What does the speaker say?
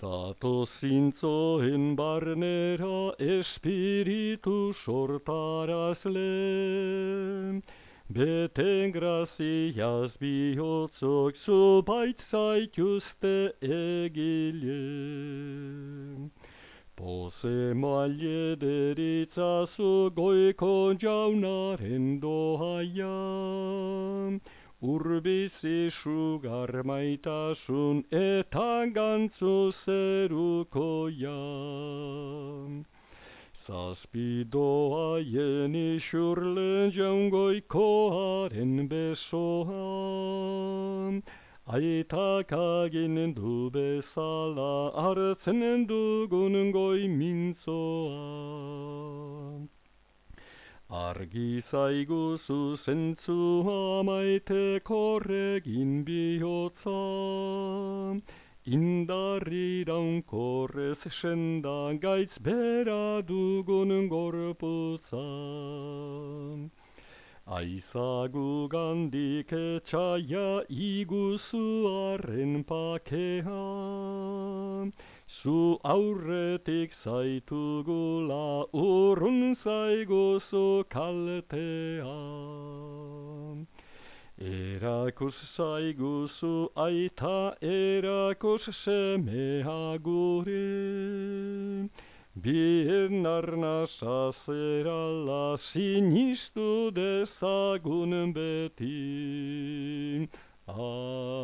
Zato zintzoen barnera espiritu sortarazle, beten graziaz bihotzok zu baitzaituzte egile. Pose maile deritzazu goiko jaunaren dohaia, urbizi sugar maitasun eta gantzu zerukoia. Zazpidoa jeni xurlen jaungoikoaren besoa, Aitak aginen du bezala hartzen dugun goi mintzoa. Argi zaigu zuzentzua maite korregin bihotza, Indarri daunkorrez senda gaitz bera dugun gorputza. Aizagu gandik etxaia iguzu arren pakea, Zu aurretik zaitugula urrun zaiguzu kaltea. Erakus zaiguzu aita erakus semea gure, Bien arnasa zerala sinistu dezagun beti. Amen.